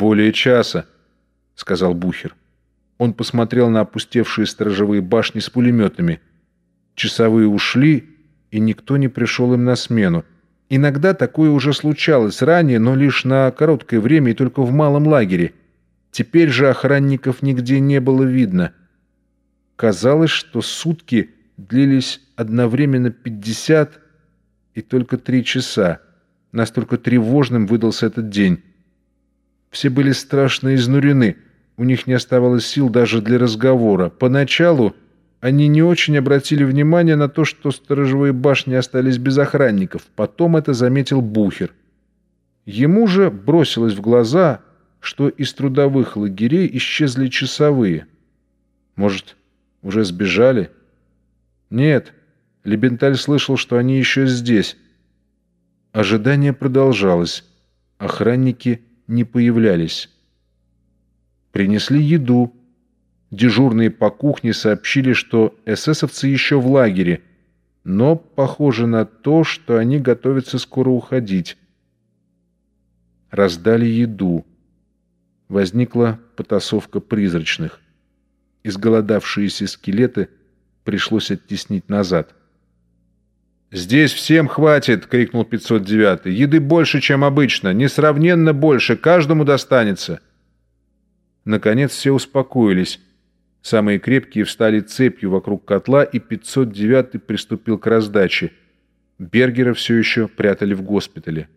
более часа», — сказал Бухер. Он посмотрел на опустевшие сторожевые башни с пулеметами. Часовые ушли, и никто не пришел им на смену. Иногда такое уже случалось ранее, но лишь на короткое время и только в малом лагере. Теперь же охранников нигде не было видно. Казалось, что сутки длились одновременно 50 и только три часа. Настолько тревожным выдался этот день. Все были страшно изнурены, у них не оставалось сил даже для разговора. Поначалу они не очень обратили внимание на то, что сторожевые башни остались без охранников. Потом это заметил Бухер. Ему же бросилось в глаза, что из трудовых лагерей исчезли часовые. Может, уже сбежали? Нет, Лебенталь слышал, что они еще здесь. Ожидание продолжалось. Охранники не появлялись. Принесли еду. Дежурные по кухне сообщили, что эсэсовцы еще в лагере, но похоже на то, что они готовятся скоро уходить. Раздали еду. Возникла потасовка призрачных. Изголодавшиеся скелеты пришлось оттеснить назад. «Здесь всем хватит!» — крикнул 509-й. «Еды больше, чем обычно. Несравненно больше. Каждому достанется!» Наконец все успокоились. Самые крепкие встали цепью вокруг котла, и 509-й приступил к раздаче. Бергера все еще прятали в госпитале.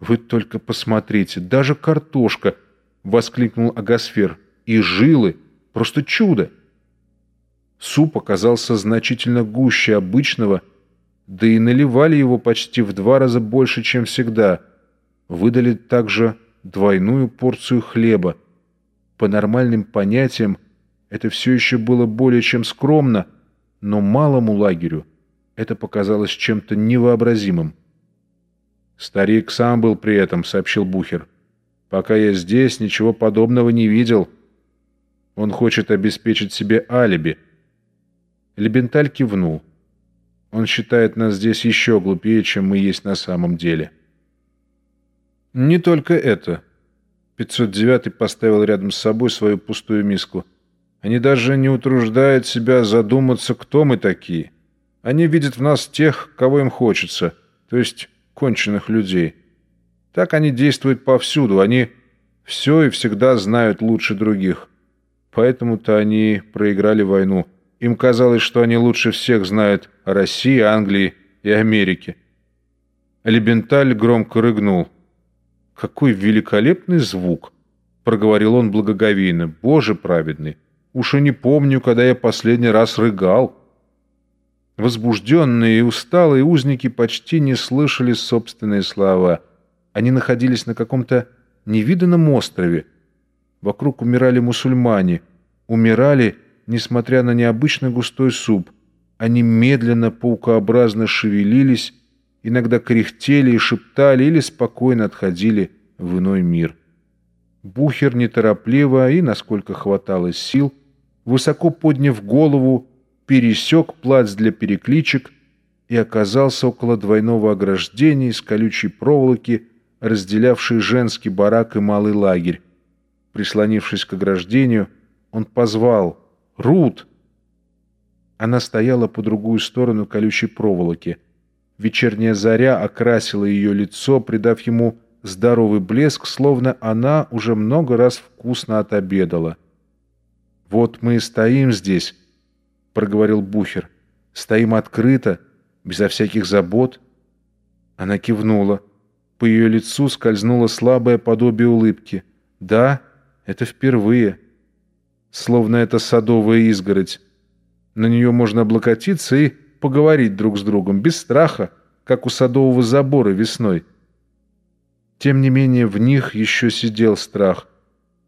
«Вы только посмотрите, даже картошка!» — воскликнул Агасфер. «И жилы! Просто чудо!» Суп оказался значительно гуще обычного — да и наливали его почти в два раза больше, чем всегда. Выдали также двойную порцию хлеба. По нормальным понятиям это все еще было более чем скромно, но малому лагерю это показалось чем-то невообразимым. «Старик сам был при этом», — сообщил Бухер. «Пока я здесь, ничего подобного не видел. Он хочет обеспечить себе алиби». Лебенталь кивнул. Он считает нас здесь еще глупее, чем мы есть на самом деле. Не только это. 509 поставил рядом с собой свою пустую миску. Они даже не утруждают себя задуматься, кто мы такие. Они видят в нас тех, кого им хочется, то есть конченых людей. Так они действуют повсюду, они все и всегда знают лучше других. Поэтому-то они проиграли войну. Им казалось, что они лучше всех знают о России, Англии и Америке. Лебенталь громко рыгнул. «Какой великолепный звук!» — проговорил он благоговейно. «Боже праведный! Уж и не помню, когда я последний раз рыгал!» Возбужденные и усталые узники почти не слышали собственные слова. Они находились на каком-то невиданном острове. Вокруг умирали мусульмане. Умирали несмотря на необычно густой суп. Они медленно, паукообразно шевелились, иногда кряхтели и шептали или спокойно отходили в иной мир. Бухер неторопливо и, насколько хватало сил, высоко подняв голову, пересек плац для перекличек и оказался около двойного ограждения из колючей проволоки, разделявшей женский барак и малый лагерь. Прислонившись к ограждению, он позвал — Рут!» Она стояла по другую сторону колючей проволоки. Вечерняя заря окрасила ее лицо, придав ему здоровый блеск, словно она уже много раз вкусно отобедала. «Вот мы и стоим здесь», — проговорил Бухер. «Стоим открыто, безо всяких забот». Она кивнула. По ее лицу скользнуло слабое подобие улыбки. «Да, это впервые» словно это садовая изгородь. На нее можно облокотиться и поговорить друг с другом, без страха, как у садового забора весной. Тем не менее, в них еще сидел страх.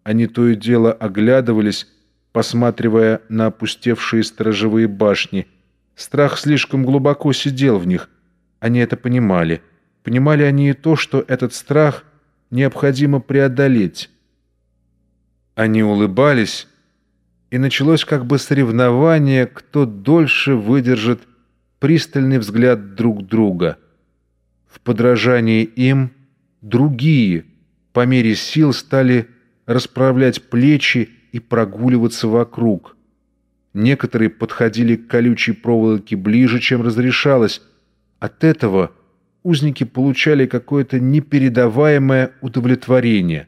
Они то и дело оглядывались, посматривая на опустевшие сторожевые башни. Страх слишком глубоко сидел в них. Они это понимали. Понимали они и то, что этот страх необходимо преодолеть. Они улыбались, и началось как бы соревнование, кто дольше выдержит пристальный взгляд друг друга. В подражании им другие по мере сил стали расправлять плечи и прогуливаться вокруг. Некоторые подходили к колючей проволоке ближе, чем разрешалось. От этого узники получали какое-то непередаваемое удовлетворение.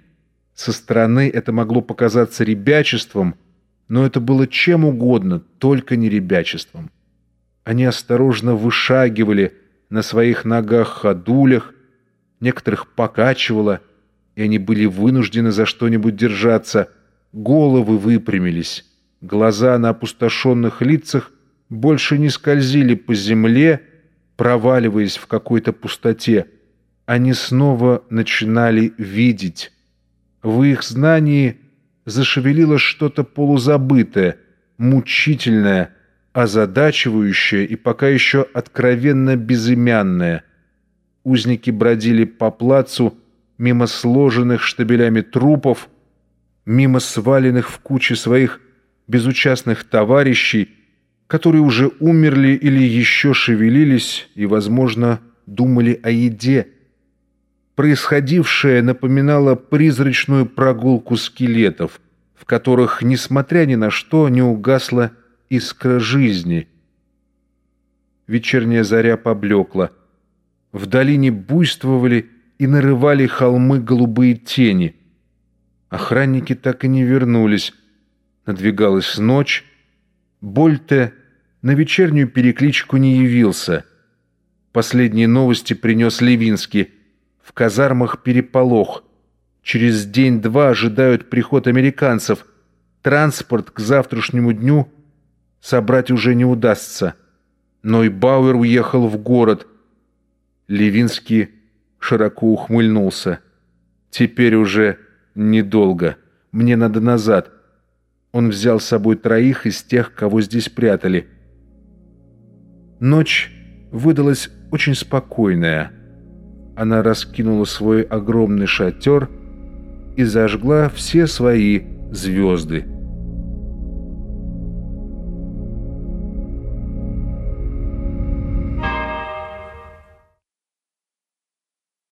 Со стороны это могло показаться ребячеством, но это было чем угодно, только не ребячеством. Они осторожно вышагивали на своих ногах-ходулях, некоторых покачивало, и они были вынуждены за что-нибудь держаться. Головы выпрямились, глаза на опустошенных лицах больше не скользили по земле, проваливаясь в какой-то пустоте. Они снова начинали видеть. В их знании зашевелилось что-то полузабытое, мучительное, озадачивающее и пока еще откровенно безымянное. Узники бродили по плацу мимо сложенных штабелями трупов, мимо сваленных в кучи своих безучастных товарищей, которые уже умерли или еще шевелились и, возможно, думали о еде. Происходившее напоминало призрачную прогулку скелетов, в которых, несмотря ни на что, не угасла искра жизни. Вечерняя заря поблекла. В долине буйствовали и нарывали холмы голубые тени. Охранники так и не вернулись. Надвигалась ночь. Больте на вечернюю перекличку не явился. Последние новости принес Левинский. В казармах переполох. Через день-два ожидают приход американцев. Транспорт к завтрашнему дню — собрать уже не удастся. Но и Бауэр уехал в город. Левинский широко ухмыльнулся. «Теперь уже недолго. Мне надо назад». Он взял с собой троих из тех, кого здесь прятали. Ночь выдалась очень спокойная. Она раскинула свой огромный шатер и зажгла все свои звезды.